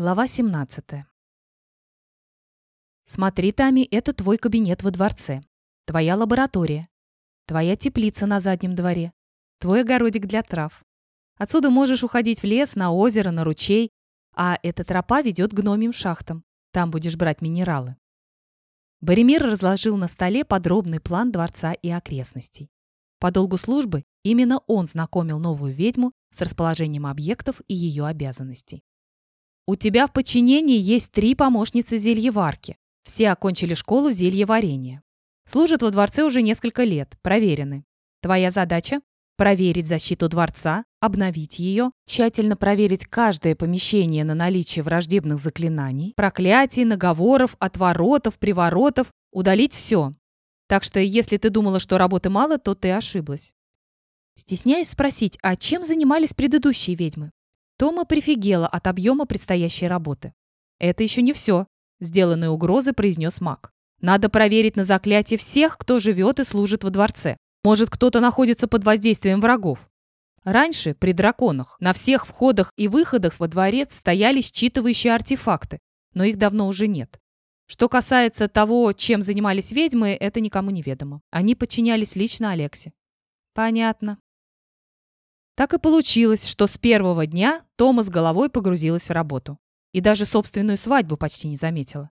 Глава 17. Смотри, Тами, это твой кабинет во дворце. Твоя лаборатория. Твоя теплица на заднем дворе. Твой огородик для трав. Отсюда можешь уходить в лес, на озеро, на ручей. А эта тропа ведет к гномим шахтам. Там будешь брать минералы. Боремир разложил на столе подробный план дворца и окрестностей. По долгу службы именно он знакомил новую ведьму с расположением объектов и ее обязанностей. У тебя в подчинении есть три помощницы зельеварки. Все окончили школу зельеварения. Служат во дворце уже несколько лет, проверены. Твоя задача – проверить защиту дворца, обновить ее, тщательно проверить каждое помещение на наличие враждебных заклинаний, проклятий, наговоров, отворотов, приворотов, удалить все. Так что если ты думала, что работы мало, то ты ошиблась. Стесняюсь спросить, а чем занимались предыдущие ведьмы? Тома прифигела от объема предстоящей работы. «Это еще не все», — сделанные угрозы произнес маг. «Надо проверить на заклятие всех, кто живет и служит во дворце. Может, кто-то находится под воздействием врагов». Раньше, при драконах, на всех входах и выходах во дворец стояли считывающие артефакты, но их давно уже нет. Что касается того, чем занимались ведьмы, это никому не ведомо. Они подчинялись лично Алексе. Понятно. Так и получилось, что с первого дня Тома с головой погрузилась в работу. И даже собственную свадьбу почти не заметила.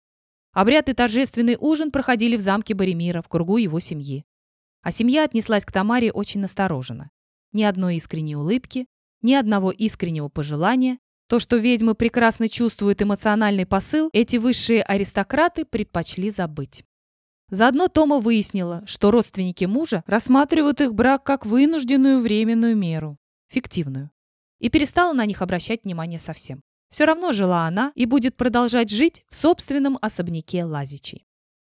Обряд и торжественный ужин проходили в замке Боремира, в кругу его семьи. А семья отнеслась к Тамаре очень настороженно. Ни одной искренней улыбки, ни одного искреннего пожелания. То, что ведьмы прекрасно чувствуют эмоциональный посыл, эти высшие аристократы предпочли забыть. Заодно Тома выяснила, что родственники мужа рассматривают их брак как вынужденную временную меру фиктивную. И перестала на них обращать внимание совсем. Все равно жила она и будет продолжать жить в собственном особняке Лазичей.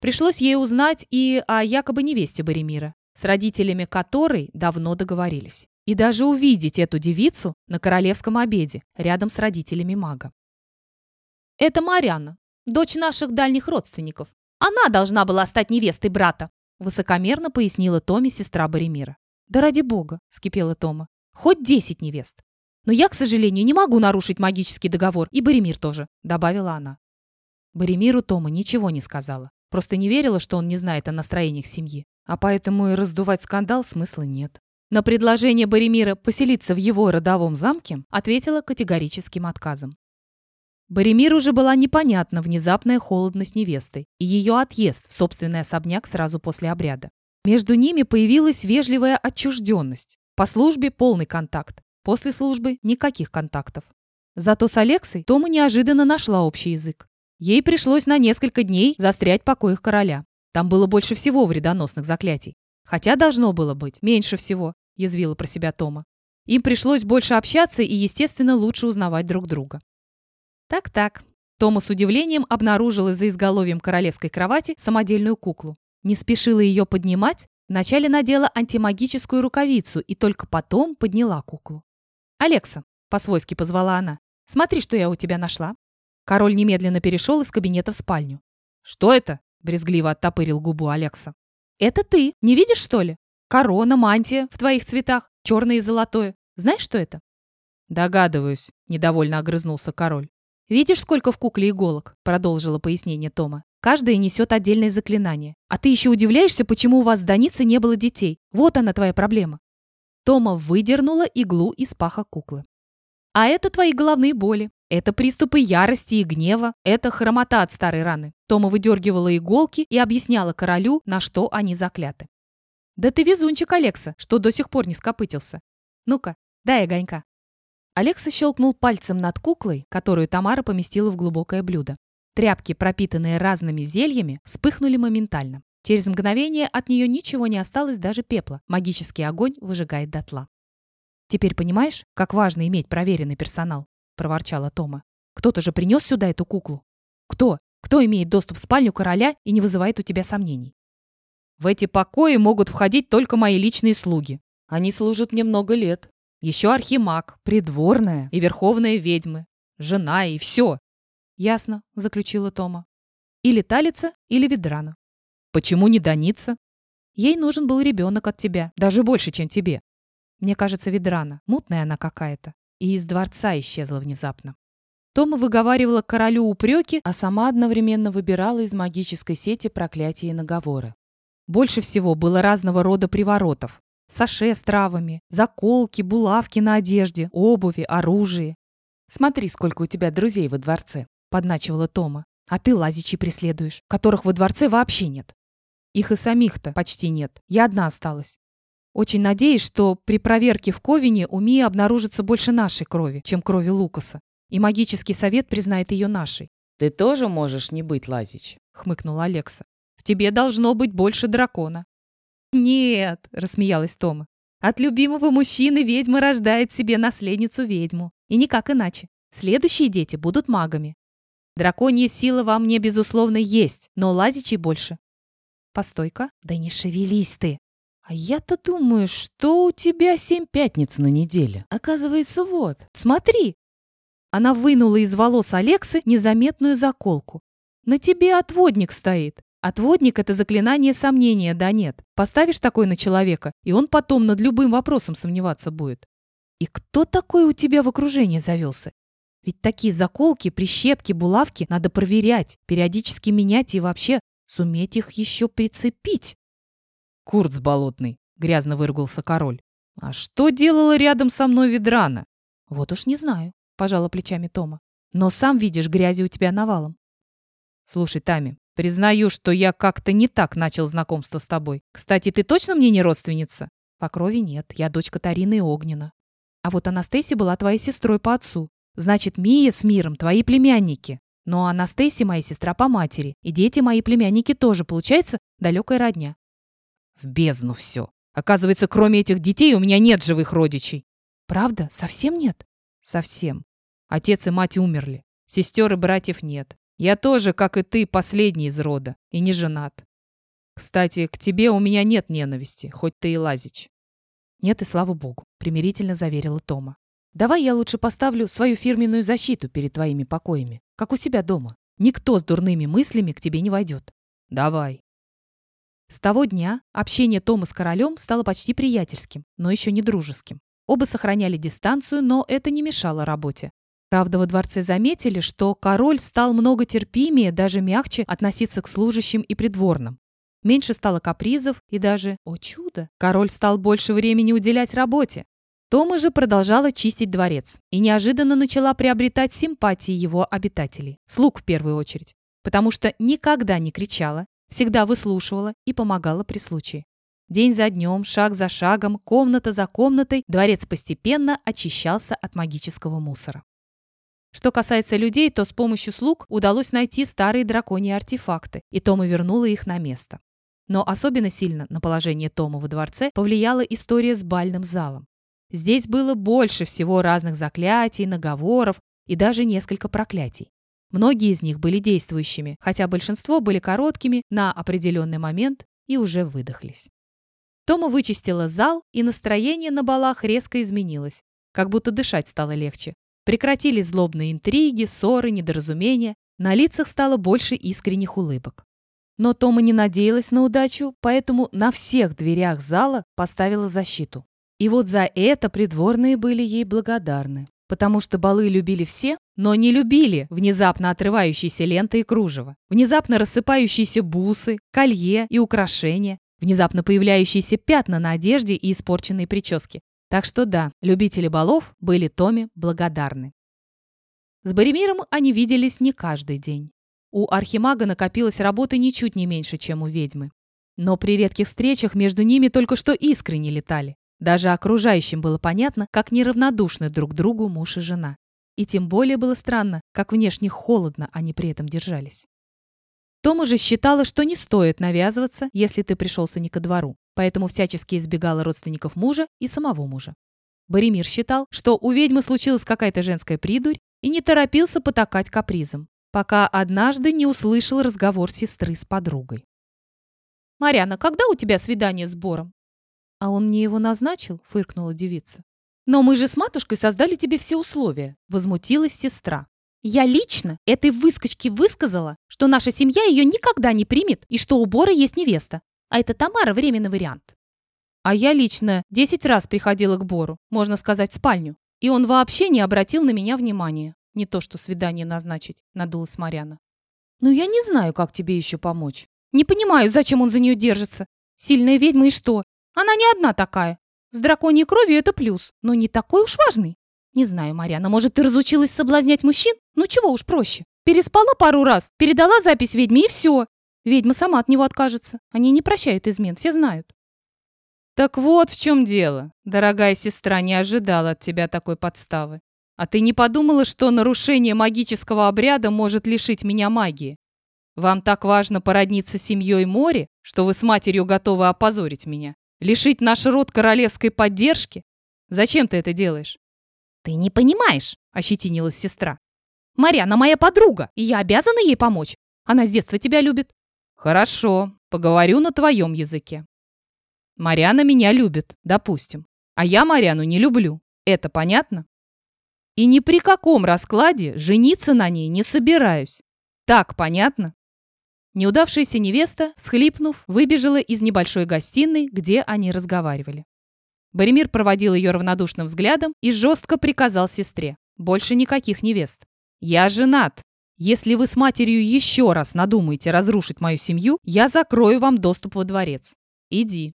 Пришлось ей узнать и о якобы невесте Боремира, с родителями которой давно договорились. И даже увидеть эту девицу на королевском обеде рядом с родителями мага. «Это Марьяна, дочь наших дальних родственников. Она должна была стать невестой брата», высокомерно пояснила Томе сестра Боремира. «Да ради бога!» – скипела Тома. Хоть десять невест. Но я, к сожалению, не могу нарушить магический договор, и Боремир тоже», — добавила она. Боремиру Тома ничего не сказала. Просто не верила, что он не знает о настроениях семьи. А поэтому и раздувать скандал смысла нет. На предложение Боремира поселиться в его родовом замке ответила категорическим отказом. Боремиру уже была непонятна внезапная холодность невесты и ее отъезд в собственный особняк сразу после обряда. Между ними появилась вежливая отчужденность, по службе полный контакт, после службы никаких контактов. Зато с Алексой Тома неожиданно нашла общий язык. Ей пришлось на несколько дней застрять в покоях короля. Там было больше всего вредоносных заклятий. Хотя должно было быть меньше всего, язвила про себя Тома. Им пришлось больше общаться и, естественно, лучше узнавать друг друга. Так-так. Тома с удивлением обнаружила за изголовьем королевской кровати самодельную куклу. Не спешила ее поднимать, Вначале надела антимагическую рукавицу и только потом подняла куклу. «Алекса», — по-свойски позвала она, — «смотри, что я у тебя нашла». Король немедленно перешел из кабинета в спальню. «Что это?» — брезгливо оттопырил губу Алекса. «Это ты, не видишь, что ли? Корона, мантия в твоих цветах, черное и золотое. Знаешь, что это?» «Догадываюсь», — недовольно огрызнулся король. «Видишь, сколько в кукле иголок?» — продолжила пояснение Тома. Каждая несет отдельное заклинание. А ты еще удивляешься, почему у вас с Даницей не было детей. Вот она твоя проблема. Тома выдернула иглу из паха куклы. А это твои головные боли. Это приступы ярости и гнева. Это хромота от старой раны. Тома выдергивала иголки и объясняла королю, на что они закляты. «Да ты везунчик, Алекса, что до сих пор не скопытился. Ну-ка, дай огонька». Алекса щелкнул пальцем над куклой, которую Тамара поместила в глубокое блюдо. Тряпки, пропитанные разными зельями, вспыхнули моментально. Через мгновение от нее ничего не осталось, даже пепла. Магический огонь выжигает дотла. «Теперь понимаешь, как важно иметь проверенный персонал?» – проворчала Тома. «Кто-то же принес сюда эту куклу. Кто? Кто имеет доступ в спальню короля и не вызывает у тебя сомнений?» «В эти покои могут входить только мои личные слуги. Они служат мне много лет. Еще архимаг, придворная и верховная ведьмы, жена и все. «Ясно», — заключила Тома. «Или Талица, или Ведрана». «Почему не Даница?» «Ей нужен был ребенок от тебя, даже больше, чем тебе. Мне кажется, Ведрана, мутная она какая-то, и из дворца исчезла внезапно». Тома выговаривала королю упреки, а сама одновременно выбирала из магической сети проклятия и наговоры. Больше всего было разного рода приворотов. Саше с травами, заколки, булавки на одежде, обуви, оружие. «Смотри, сколько у тебя друзей во дворце», — подначивала Тома. «А ты лазичей преследуешь, которых во дворце вообще нет. Их и самих-то почти нет. Я одна осталась. Очень надеюсь, что при проверке в Ковине у Мии обнаружится больше нашей крови, чем крови Лукаса, и магический совет признает ее нашей. «Ты тоже можешь не быть Лазич», — хмыкнула Алекса. «В тебе должно быть больше дракона». «Нет», — рассмеялась Тома. «От любимого мужчины ведьма рождает себе наследницу-ведьму. И никак иначе. Следующие дети будут магами. Драконья сила во мне, безусловно, есть, но лазичей больше». «Постой-ка, да не шевелись ты!» «А я-то думаю, что у тебя семь пятниц на неделе. Оказывается, вот, смотри!» Она вынула из волос Алексы незаметную заколку. «На тебе отводник стоит. Отводник — это заклинание сомнения, да нет. Поставишь такой на человека, и он потом над любым вопросом сомневаться будет. И кто такой у тебя в окружении завелся? Ведь такие заколки, прищепки, булавки надо проверять, периодически менять и вообще суметь их еще прицепить. Курц болотный, грязно выругался король. А что делала рядом со мной Ведрана? Вот уж не знаю, пожала плечами Тома. Но сам видишь, грязи у тебя навалом. Слушай, Тами, признаю, что я как-то не так начал знакомство с тобой. Кстати, ты точно мне не родственница? По крови нет, я дочь Катарины и Огнена. А вот Анастасия была твоей сестрой по отцу. Значит, Мия с Миром твои племянники. Но Анастасия моя сестра по матери, и дети мои племянники тоже, получается, далекая родня. В бездну все. Оказывается, кроме этих детей у меня нет живых родичей. Правда? Совсем нет? Совсем. Отец и мать умерли. Сестер и братьев нет. Я тоже, как и ты, последний из рода. И не женат. Кстати, к тебе у меня нет ненависти, хоть ты и лазич. Нет, и слава богу, примирительно заверила Тома. Давай я лучше поставлю свою фирменную защиту перед твоими покоями, как у себя дома. Никто с дурными мыслями к тебе не войдет. Давай. С того дня общение Тома с королем стало почти приятельским, но еще не дружеским. Оба сохраняли дистанцию, но это не мешало работе. Правда, во дворце заметили, что король стал много терпимее, даже мягче относиться к служащим и придворным. Меньше стало капризов и даже, о чудо, король стал больше времени уделять работе. Тома же продолжала чистить дворец и неожиданно начала приобретать симпатии его обитателей, слуг в первую очередь, потому что никогда не кричала, Всегда выслушивала и помогала при случае. День за днем, шаг за шагом, комната за комнатой, дворец постепенно очищался от магического мусора. Что касается людей, то с помощью слуг удалось найти старые драконьи артефакты, и Тома вернула их на место. Но особенно сильно на положение Тома во дворце повлияла история с бальным залом. Здесь было больше всего разных заклятий, наговоров и даже несколько проклятий. Многие из них были действующими, хотя большинство были короткими на определенный момент и уже выдохлись. Тома вычистила зал, и настроение на балах резко изменилось, как будто дышать стало легче. Прекратились злобные интриги, ссоры, недоразумения, на лицах стало больше искренних улыбок. Но Тома не надеялась на удачу, поэтому на всех дверях зала поставила защиту. И вот за это придворные были ей благодарны. Потому что балы любили все, но не любили внезапно отрывающиеся ленты и кружево, внезапно рассыпающиеся бусы, колье и украшения, внезапно появляющиеся пятна на одежде и испорченные прически. Так что да, любители балов были Томе благодарны. С Боремиром они виделись не каждый день. У архимага накопилась работа ничуть не меньше, чем у ведьмы. Но при редких встречах между ними только что искры не летали. Даже окружающим было понятно, как неравнодушны друг другу муж и жена. И тем более было странно, как внешне холодно они при этом держались. Тома же считала, что не стоит навязываться, если ты пришелся не ко двору, поэтому всячески избегала родственников мужа и самого мужа. Боремир считал, что у ведьмы случилась какая-то женская придурь и не торопился потакать капризом, пока однажды не услышал разговор сестры с подругой. «Марьяна, когда у тебя свидание с Бором?» «А он мне его назначил?» — фыркнула девица. «Но мы же с матушкой создали тебе все условия», — возмутилась сестра. «Я лично этой выскочке высказала, что наша семья ее никогда не примет и что у Бора есть невеста. А это Тамара временный вариант». А я лично десять раз приходила к Бору, можно сказать, в спальню. И он вообще не обратил на меня внимания. Не то что свидание назначить, надулась Марьяна. Ну я не знаю, как тебе еще помочь. Не понимаю, зачем он за нее держится. Сильная ведьма и что? Она не одна такая. С драконьей кровью это плюс, но не такой уж важный. Не знаю, Марьяна, может, ты разучилась соблазнять мужчин? Ну чего уж проще. Переспала пару раз, передала запись ведьме и все. Ведьма сама от него откажется. Они не прощают измен, все знают. Так вот в чем дело. Дорогая сестра не ожидала от тебя такой подставы. А ты не подумала, что нарушение магического обряда может лишить меня магии? Вам так важно породниться с семьей Мори, что вы с матерью готовы опозорить меня? Лишить наш род королевской поддержки? Зачем ты это делаешь? «Ты не понимаешь», — ощетинилась сестра. «Марьяна моя подруга, и я обязана ей помочь. Она с детства тебя любит». «Хорошо, поговорю на твоем языке. Марьяна меня любит, допустим. А я Марьяну не люблю. Это понятно? И ни при каком раскладе жениться на ней не собираюсь. Так понятно?» Неудавшаяся невеста, схлипнув, выбежала из небольшой гостиной, где они разговаривали. Боремир проводил ее равнодушным взглядом и жестко приказал сестре. «Больше никаких невест. Я женат. Если вы с матерью еще раз надумаете разрушить мою семью, я закрою вам доступ во дворец. Иди».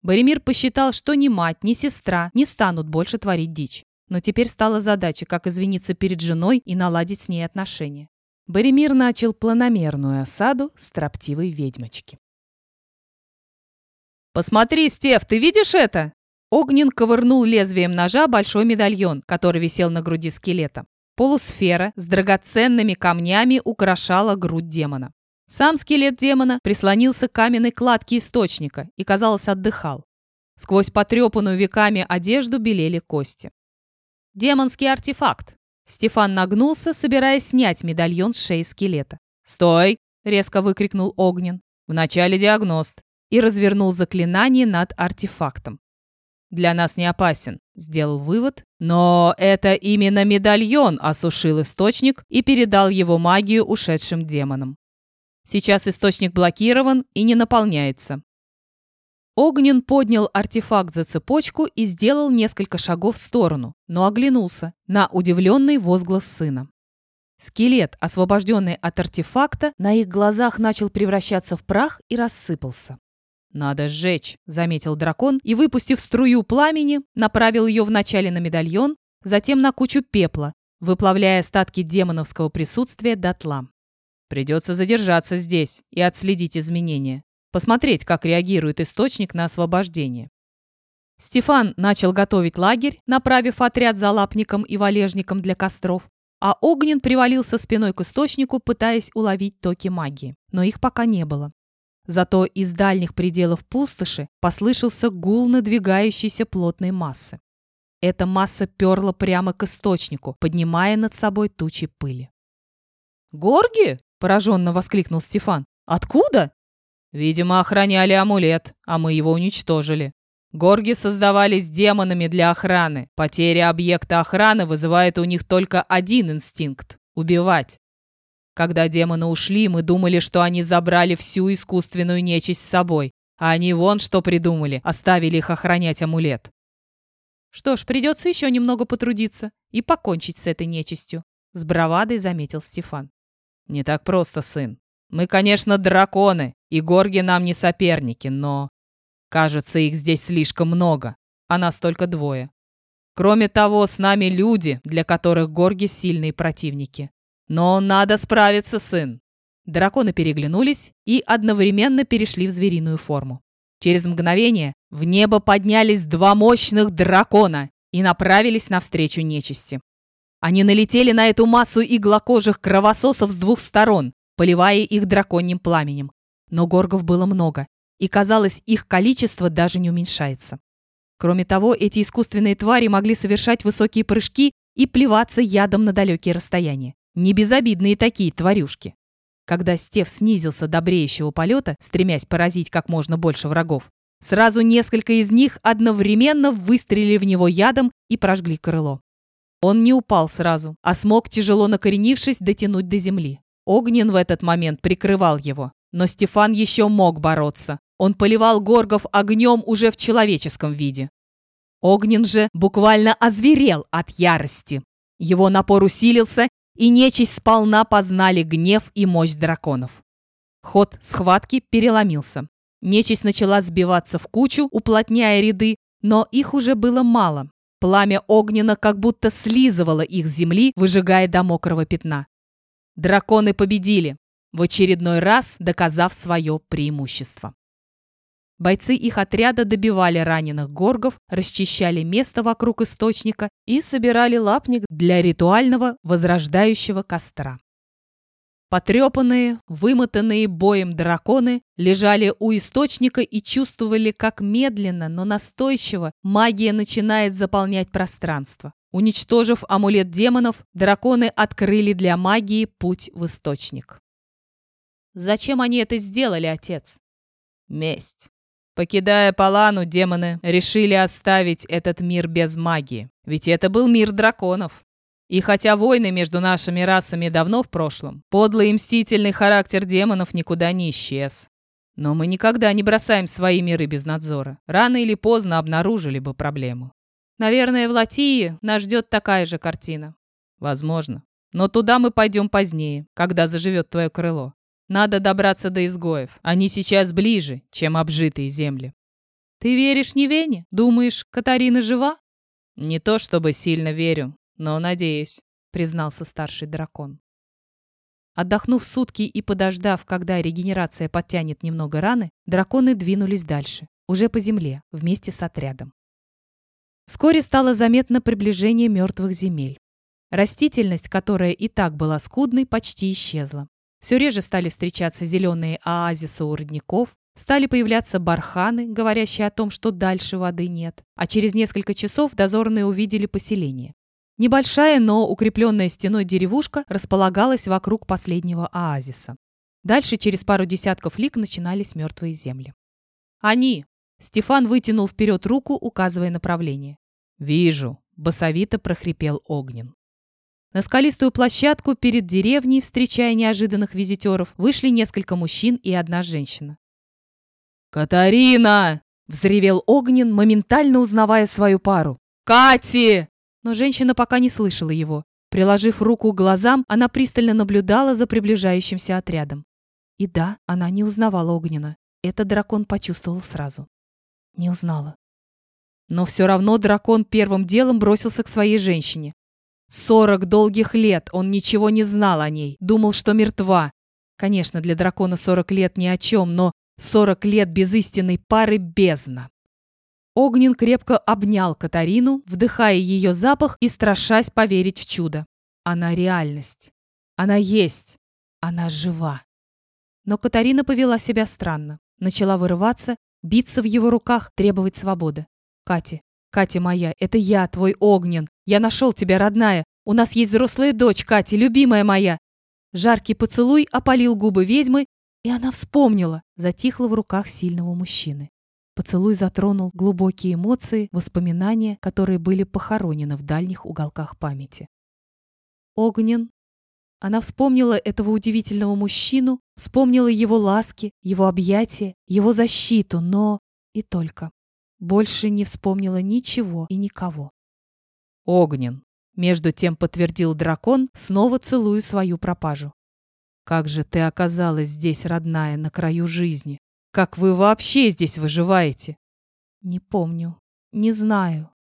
Боремир посчитал, что ни мать, ни сестра не станут больше творить дичь. Но теперь стала задача, как извиниться перед женой и наладить с ней отношения. Боремир начал планомерную осаду строптивой ведьмочки. «Посмотри, Стеф, ты видишь это?» Огнен ковырнул лезвием ножа большой медальон, который висел на груди скелета. Полусфера с драгоценными камнями украшала грудь демона. Сам скелет демона прислонился к каменной кладке источника и, казалось, отдыхал. Сквозь потрепанную веками одежду белели кости. Демонский артефакт. Стефан нагнулся, собираясь снять медальон с шеи скелета. «Стой!» — резко выкрикнул Огнен. «Вначале диагност и развернул заклинание над артефактом. «Для нас не опасен», — сделал вывод. «Но это именно медальон осушил источник и передал его магию ушедшим демонам. Сейчас источник блокирован и не наполняется». Огнен поднял артефакт за цепочку и сделал несколько шагов в сторону, но оглянулся на удивленный возглас сына. Скелет, освобожденный от артефакта, на их глазах начал превращаться в прах и рассыпался. «Надо сжечь», — заметил дракон и, выпустив струю пламени, направил ее вначале на медальон, затем на кучу пепла, выплавляя остатки демоновского присутствия дотла. «Придется задержаться здесь и отследить изменения. Посмотреть, как реагирует источник на освобождение». Стефан начал готовить лагерь, направив отряд за лапником и валежником для костров, а Огнен привалился спиной к источнику, пытаясь уловить токи магии. Но их пока не было. Зато из дальних пределов пустоши послышался гул надвигающейся плотной массы. Эта масса перла прямо к источнику, поднимая над собой тучи пыли. «Горги?» – пораженно воскликнул Стефан. «Откуда?» «Видимо, охраняли амулет, а мы его уничтожили. Горги создавались демонами для охраны. Потеря объекта охраны вызывает у них только один инстинкт – убивать. Когда демоны ушли, мы думали, что они забрали всю искусственную нечисть с собой. А они вон что придумали, оставили их охранять амулет. Что ж, придется еще немного потрудиться и покончить с этой нечистью, с бравадой заметил Стефан. Не так просто, сын. Мы, конечно, драконы, и горги нам не соперники, но... Кажется, их здесь слишком много, а нас только двое. Кроме того, с нами люди, для которых горги сильные противники. Но надо справиться, сын. Драконы переглянулись и одновременно перешли в звериную форму. Через мгновение в небо поднялись два мощных дракона и направились навстречу нечисти. Они налетели на эту массу иглокожих кровососов с двух сторон, поливая их драконьим пламенем. Но горгов было много, и казалось, их количество даже не уменьшается. Кроме того, эти искусственные твари могли совершать высокие прыжки и плеваться ядом на далекие расстояния. Не безобидные такие тварюшки. Когда Стев снизился до бреющего полета, стремясь поразить как можно больше врагов, сразу несколько из них одновременно выстрелили в него ядом и прожгли крыло. Он не упал сразу, а смог, тяжело накоренившись, дотянуть до земли. Огнен в этот момент прикрывал его. Но Стефан еще мог бороться. Он поливал горгов огнем уже в человеческом виде. Огнен же буквально озверел от ярости. Его напор усилился, и нечисть сполна познали гнев и мощь драконов. Ход схватки переломился. Нечисть начала сбиваться в кучу, уплотняя ряды, но их уже было мало. Пламя огненно как будто слизывало их с земли, выжигая до мокрого пятна. Драконы победили, в очередной раз доказав свое преимущество. Бойцы их отряда добивали раненых горгов, расчищали место вокруг источника и собирали лапник для ритуального возрождающего костра. Потрепанные, вымотанные боем драконы лежали у источника и чувствовали, как медленно, но настойчиво магия начинает заполнять пространство. Уничтожив амулет демонов, драконы открыли для магии путь в источник. Зачем они это сделали, отец? Месть. Покидая Палану, демоны решили оставить этот мир без магии. Ведь это был мир драконов. И хотя войны между нашими расами давно в прошлом, подлый и мстительный характер демонов никуда не исчез. Но мы никогда не бросаем свои миры без надзора. Рано или поздно обнаружили бы проблему. Наверное, в Латии нас ждет такая же картина. Возможно. Но туда мы пойдем позднее, когда заживет твое крыло. Надо добраться до изгоев. Они сейчас ближе, чем обжитые земли. Ты веришь Невене? Думаешь, Катарина жива? Не то чтобы сильно верю, но надеюсь, признался старший дракон. Отдохнув сутки и подождав, когда регенерация подтянет немного раны, драконы двинулись дальше, уже по земле, вместе с отрядом. Вскоре стало заметно приближение мертвых земель. Растительность, которая и так была скудной, почти исчезла. Все реже стали встречаться зеленые оазисы у родников, стали появляться барханы, говорящие о том, что дальше воды нет, а через несколько часов дозорные увидели поселение. Небольшая, но укрепленная стеной деревушка располагалась вокруг последнего оазиса. Дальше через пару десятков лик начинались мертвые земли. «Они!» Стефан вытянул вперед руку, указывая направление. «Вижу!» – басовито прохрипел Огнен. На скалистую площадку перед деревней, встречая неожиданных визитеров, вышли несколько мужчин и одна женщина. «Катарина!» — взревел Огнен, моментально узнавая свою пару. «Кати!» Но женщина пока не слышала его. Приложив руку к глазам, она пристально наблюдала за приближающимся отрядом. И да, она не узнавала Огнена. Это дракон почувствовал сразу. Не узнала. Но все равно дракон первым делом бросился к своей женщине. Сорок долгих лет он ничего не знал о ней, думал, что мертва. Конечно, для дракона сорок лет ни о чем, но сорок лет без истинной пары бездна. Огнен крепко обнял Катарину, вдыхая ее запах и страшась поверить в чудо. Она реальность. Она есть. Она жива. Но Катарина повела себя странно. Начала вырываться, биться в его руках, требовать свободы. «Катя, Катя моя, это я, твой Огнен. Я нашел тебя, родная. У нас есть взрослая дочь, Катя, любимая моя. Жаркий поцелуй опалил губы ведьмы, и она вспомнила, затихла в руках сильного мужчины. Поцелуй затронул глубокие эмоции, воспоминания, которые были похоронены в дальних уголках памяти. Огнен. Она вспомнила этого удивительного мужчину, вспомнила его ласки, его объятия, его защиту, но и только. Больше не вспомнила ничего и никого. Огнен. Между тем подтвердил дракон, снова целую свою пропажу. Как же ты оказалась здесь, родная, на краю жизни? Как вы вообще здесь выживаете? Не помню. Не знаю.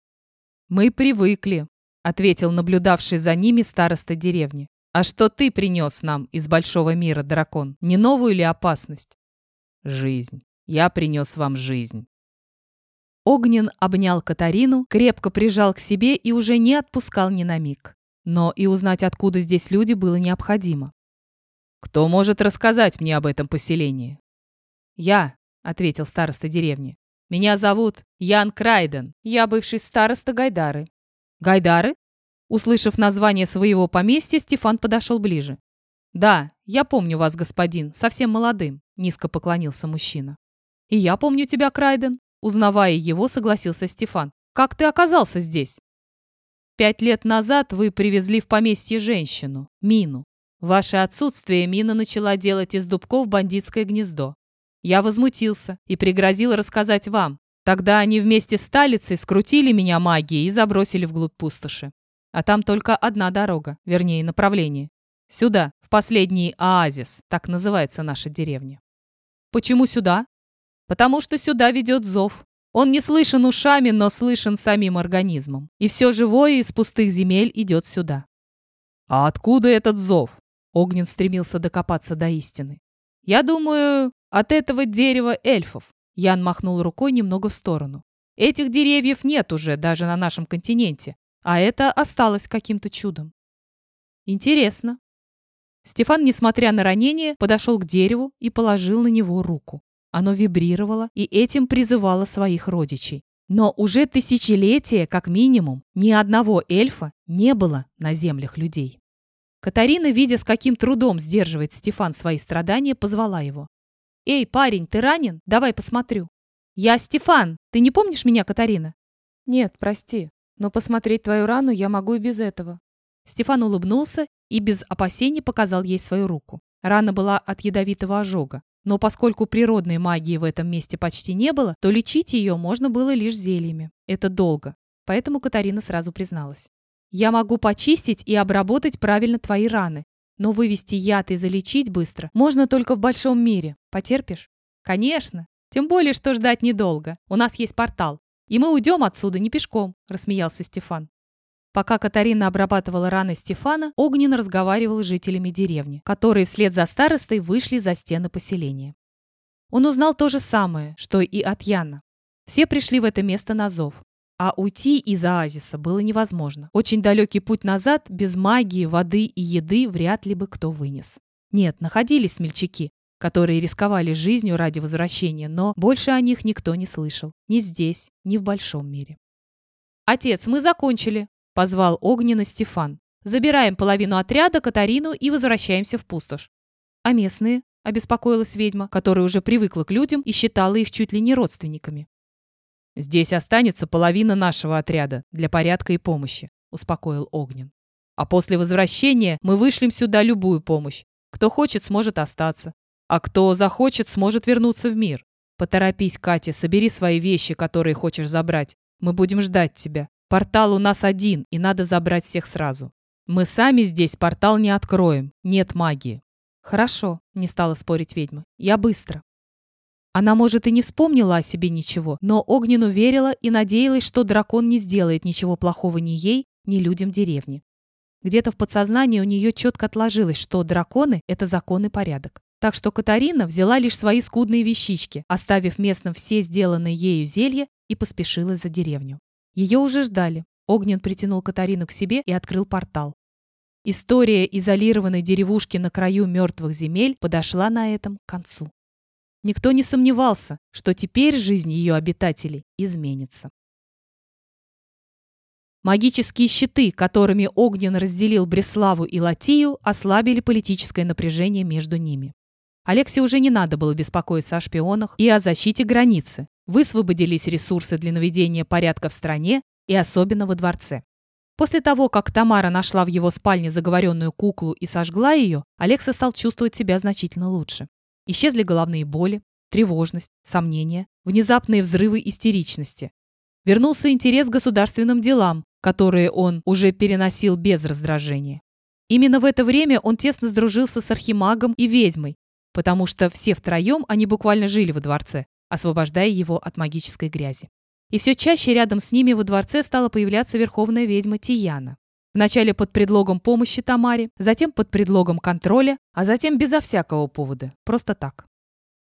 Мы привыкли, ответил наблюдавший за ними староста деревни. А что ты принес нам из большого мира, дракон? Не новую ли опасность? Жизнь. Я принес вам жизнь. Огнен обнял Катарину, крепко прижал к себе и уже не отпускал ни на миг. Но и узнать, откуда здесь люди, было необходимо. «Кто может рассказать мне об этом поселении?» «Я», — ответил староста деревни. «Меня зовут Ян Крайден. Я бывший староста Гайдары». «Гайдары?» Услышав название своего поместья, Стефан подошел ближе. «Да, я помню вас, господин, совсем молодым», — низко поклонился мужчина. «И я помню тебя, Крайден», Узнавая его, согласился Стефан. «Как ты оказался здесь?» «Пять лет назад вы привезли в поместье женщину, Мину. Ваше отсутствие Мина начала делать из дубков бандитское гнездо. Я возмутился и пригрозил рассказать вам. Тогда они вместе с Талицей скрутили меня магией и забросили вглубь пустоши. А там только одна дорога, вернее, направление. Сюда, в последний оазис, так называется наша деревня. Почему сюда? Потому что сюда ведет зов. Он не слышен ушами, но слышен самим организмом. И все живое из пустых земель идет сюда. А откуда этот зов? Огнен стремился докопаться до истины. Я думаю, от этого дерева эльфов. Ян махнул рукой немного в сторону. Этих деревьев нет уже даже на нашем континенте, а это осталось каким-то чудом. Интересно. Стефан, несмотря на ранение, подошел к дереву и положил на него руку. Оно вибрировало и этим призывало своих родичей. Но уже тысячелетия, как минимум, ни одного эльфа не было на землях людей. Катарина, видя, с каким трудом сдерживает Стефан свои страдания, позвала его. «Эй, парень, ты ранен? Давай посмотрю». «Я Стефан! Ты не помнишь меня, Катарина?» «Нет, прости, но посмотреть твою рану я могу и без этого». Стефан улыбнулся и без опасений показал ей свою руку. Рана была от ядовитого ожога. Но поскольку природной магии в этом месте почти не было, то лечить ее можно было лишь зельями. Это долго. Поэтому Катарина сразу призналась. «Я могу почистить и обработать правильно твои раны, но вывести яд и залечить быстро можно только в большом мире. Потерпишь?» «Конечно. Тем более, что ждать недолго. У нас есть портал. И мы уйдем отсюда не пешком», – рассмеялся Стефан. Пока Катарина обрабатывала раны Стефана, Огнен разговаривал с жителями деревни, которые вслед за старостой вышли за стены поселения. Он узнал то же самое, что и от Яна. Все пришли в это место на зов. А уйти из оазиса было невозможно. Очень далекий путь назад, без магии, воды и еды вряд ли бы кто вынес. Нет, находились смельчаки, которые рисковали жизнью ради возвращения, но больше о них никто не слышал. Ни здесь, ни в большом мире. «Отец, мы закончили!» – позвал Огненно Стефан. «Забираем половину отряда, Катарину и возвращаемся в пустошь». «А местные?» – обеспокоилась ведьма, которая уже привыкла к людям и считала их чуть ли не родственниками. «Здесь останется половина нашего отряда для порядка и помощи», – успокоил Огнен. «А после возвращения мы вышлем сюда любую помощь. Кто хочет, сможет остаться. А кто захочет, сможет вернуться в мир. Поторопись, Катя, собери свои вещи, которые хочешь забрать. Мы будем ждать тебя. Портал у нас один, и надо забрать всех сразу. Мы сами здесь портал не откроем. Нет магии. Хорошо, не стала спорить ведьма. Я быстро. Она, может, и не вспомнила о себе ничего, но Огнену верила и надеялась, что дракон не сделает ничего плохого ни ей, ни людям деревни. Где-то в подсознании у нее четко отложилось, что драконы – это закон и порядок. Так что Катарина взяла лишь свои скудные вещички, оставив местным все сделанные ею зелья, и поспешила за деревню. Ее уже ждали. Огнен притянул Катарину к себе и открыл портал. История изолированной деревушки на краю мертвых земель подошла на этом к концу. Никто не сомневался, что теперь жизнь ее обитателей изменится. Магические щиты, которыми Огнен разделил Бреславу и Латию, ослабили политическое напряжение между ними. Алексе уже не надо было беспокоиться о шпионах и о защите границы. Высвободились ресурсы для наведения порядка в стране и особенно во дворце. После того, как Тамара нашла в его спальне заговоренную куклу и сожгла ее, Алекса стал чувствовать себя значительно лучше. Исчезли головные боли, тревожность, сомнения, внезапные взрывы истеричности. Вернулся интерес к государственным делам, которые он уже переносил без раздражения. Именно в это время он тесно сдружился с архимагом и ведьмой, потому что все втроем они буквально жили во дворце, освобождая его от магической грязи. И все чаще рядом с ними во дворце стала появляться верховная ведьма Тияна. Вначале под предлогом помощи Тамаре, затем под предлогом контроля, а затем безо всякого повода, просто так.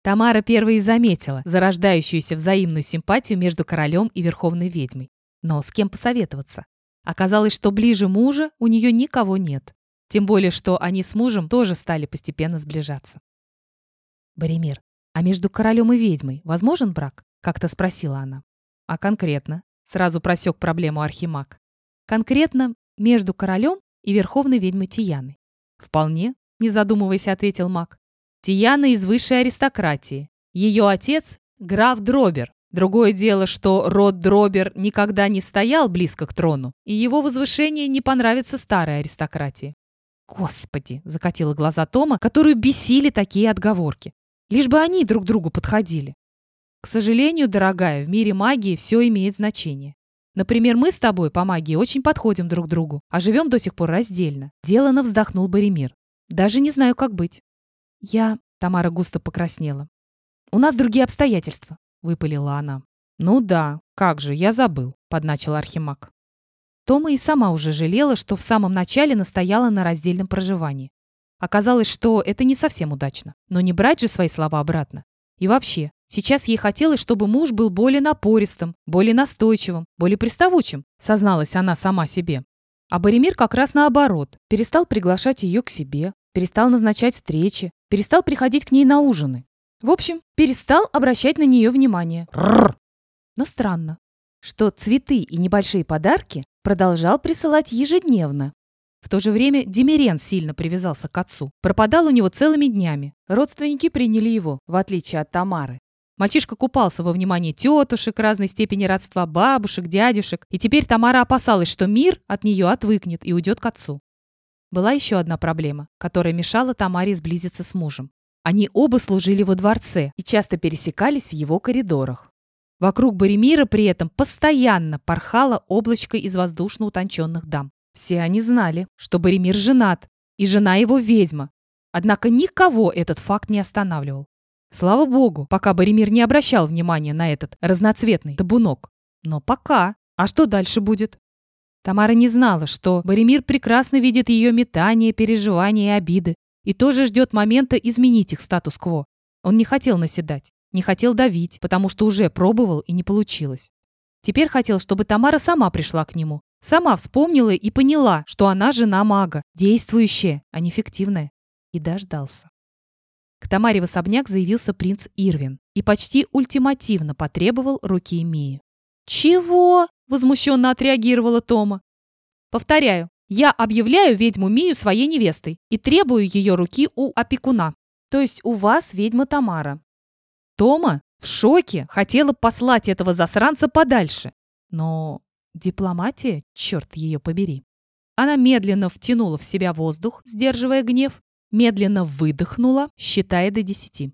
Тамара первой и заметила зарождающуюся взаимную симпатию между королем и верховной ведьмой. Но с кем посоветоваться? Оказалось, что ближе мужа у нее никого нет. Тем более, что они с мужем тоже стали постепенно сближаться. «Боремир, а между королем и ведьмой возможен брак?» — как-то спросила она. «А конкретно?» — сразу просек проблему Архимаг. «Конкретно между королем и верховной ведьмой Тияной». «Вполне», — не задумываясь, ответил маг. «Тияна из высшей аристократии. Ее отец — граф Дробер. Другое дело, что род Дробер никогда не стоял близко к трону, и его возвышение не понравится старой аристократии». «Господи!» — закатила глаза Тома, которую бесили такие отговорки. Лишь бы они друг другу подходили. К сожалению, дорогая, в мире магии все имеет значение. Например, мы с тобой по магии очень подходим друг другу, а живем до сих пор раздельно. Делано вздохнул Боремир. Даже не знаю, как быть. Я... Тамара густо покраснела. У нас другие обстоятельства, выпалила она. Ну да, как же, я забыл, подначил Архимаг. Тома и сама уже жалела, что в самом начале настояла на раздельном проживании. Оказалось, что это не совсем удачно. Но не брать же свои слова обратно. И вообще, сейчас ей хотелось, чтобы муж был более напористым, более настойчивым, более приставучим, созналась она сама себе. А Боремир как раз наоборот, перестал приглашать ее к себе, перестал назначать встречи, перестал приходить к ней на ужины. В общем, перестал обращать на нее внимание. Но странно, что цветы и небольшие подарки продолжал присылать ежедневно. В то же время Демирен сильно привязался к отцу. Пропадал у него целыми днями. Родственники приняли его, в отличие от Тамары. Мальчишка купался во внимании тетушек разной степени родства, бабушек, дядюшек, и теперь Тамара опасалась, что мир от нее отвыкнет и уйдет к отцу. Была еще одна проблема, которая мешала Тамаре сблизиться с мужем. Они оба служили во дворце и часто пересекались в его коридорах. Вокруг Боремира при этом постоянно порхало облачко из воздушно утонченных дам. Все они знали, что Боремир женат, и жена его ведьма. Однако никого этот факт не останавливал. Слава богу, пока Боремир не обращал внимания на этот разноцветный табунок. Но пока. А что дальше будет? Тамара не знала, что Боремир прекрасно видит ее метания, переживания и обиды, и тоже ждет момента изменить их статус-кво. Он не хотел наседать, не хотел давить, потому что уже пробовал и не получилось. Теперь хотел, чтобы Тамара сама пришла к нему, Сама вспомнила и поняла, что она жена мага, действующая, а не фиктивная. И дождался. К Тамаре в особняк заявился принц Ирвин и почти ультимативно потребовал руки Мии. «Чего?» – возмущенно отреагировала Тома. «Повторяю, я объявляю ведьму Мию своей невестой и требую ее руки у опекуна, то есть у вас ведьма Тамара». Тома в шоке хотела послать этого засранца подальше, но Дипломатия, черт ее побери. Она медленно втянула в себя воздух, сдерживая гнев, медленно выдохнула, считая до десяти.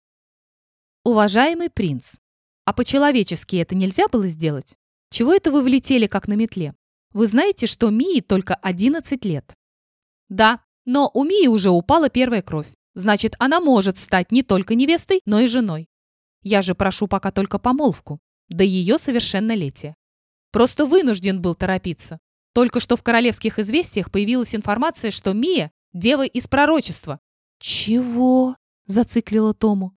«Уважаемый принц, а по-человечески это нельзя было сделать? Чего это вы влетели, как на метле? Вы знаете, что Мии только 11 лет?» «Да, но у Мии уже упала первая кровь. Значит, она может стать не только невестой, но и женой. Я же прошу пока только помолвку, до ее совершеннолетия. Просто вынужден был торопиться. Только что в королевских известиях появилась информация, что Мия – дева из пророчества. «Чего?» – зациклила Тому.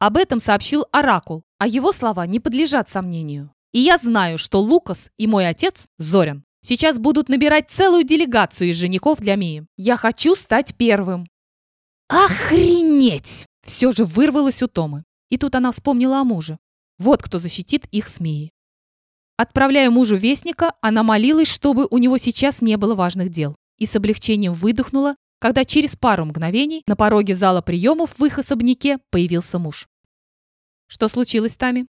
Об этом сообщил Оракул, а его слова не подлежат сомнению. И я знаю, что Лукас и мой отец, Зорин, сейчас будут набирать целую делегацию из женихов для Мии. Я хочу стать первым. Охренеть! Все же вырвалось у Томы. И тут она вспомнила о муже. Вот кто защитит их с Мией. Отправляя мужу вестника, она молилась, чтобы у него сейчас не было важных дел. И с облегчением выдохнула, когда через пару мгновений на пороге зала приемов в их особняке появился муж. «Что случилось, Тами?»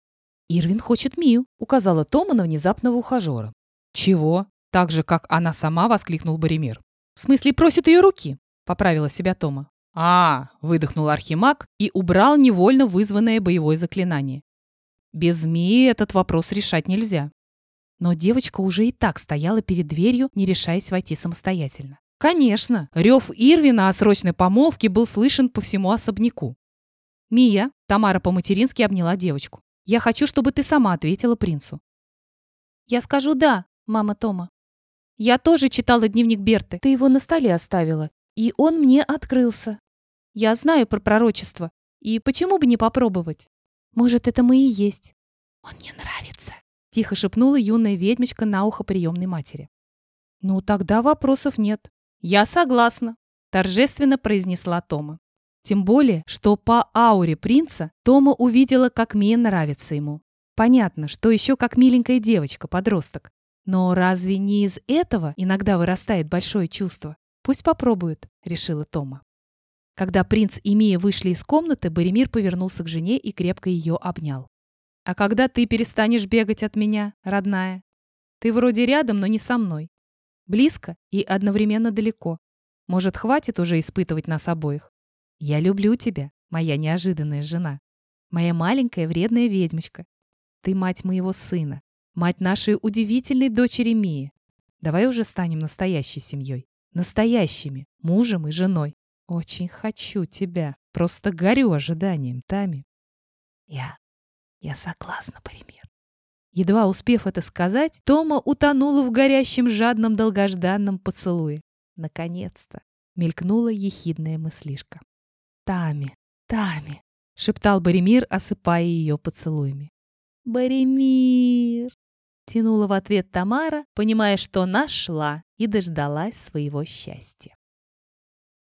«Ирвин хочет Мию», — указала Тома на внезапного ухажера. «Чего?» — так же, как она сама воскликнул Боремир. «В смысле, просит ее руки?» — поправила себя Тома. «А!» — выдохнул Архимаг и убрал невольно вызванное боевое заклинание. Без змеи этот вопрос решать нельзя. Но девочка уже и так стояла перед дверью, не решаясь войти самостоятельно. Конечно, рев Ирвина о срочной помолвке был слышен по всему особняку. «Мия», — Тамара по-матерински обняла девочку, — «я хочу, чтобы ты сама ответила принцу». «Я скажу «да», мама Тома». «Я тоже читала дневник Берты. Ты его на столе оставила, и он мне открылся. Я знаю про пророчество, и почему бы не попробовать?» Может, это мы и есть. Он мне нравится, тихо шепнула юная ведьмочка на ухо приемной матери. Ну, тогда вопросов нет. Я согласна, торжественно произнесла Тома. Тем более, что по ауре принца Тома увидела, как Мия нравится ему. Понятно, что еще как миленькая девочка, подросток. Но разве не из этого иногда вырастает большое чувство? Пусть попробует, решила Тома. Когда принц и Мия вышли из комнаты, Боремир повернулся к жене и крепко ее обнял. «А когда ты перестанешь бегать от меня, родная? Ты вроде рядом, но не со мной. Близко и одновременно далеко. Может, хватит уже испытывать нас обоих? Я люблю тебя, моя неожиданная жена. Моя маленькая вредная ведьмочка. Ты мать моего сына. мать нашей удивительной дочери Мии. Давай уже станем настоящей семьей. Настоящими, мужем и женой. Очень хочу тебя. Просто горю ожиданием, Тами. Я... я согласна, пример. Едва успев это сказать, Тома утонула в горящем жадном долгожданном поцелуе. Наконец-то мелькнула ехидная мыслишка. «Тами, Тами!» — шептал Боремир, осыпая ее поцелуями. «Боремир!» — тянула в ответ Тамара, понимая, что нашла и дождалась своего счастья.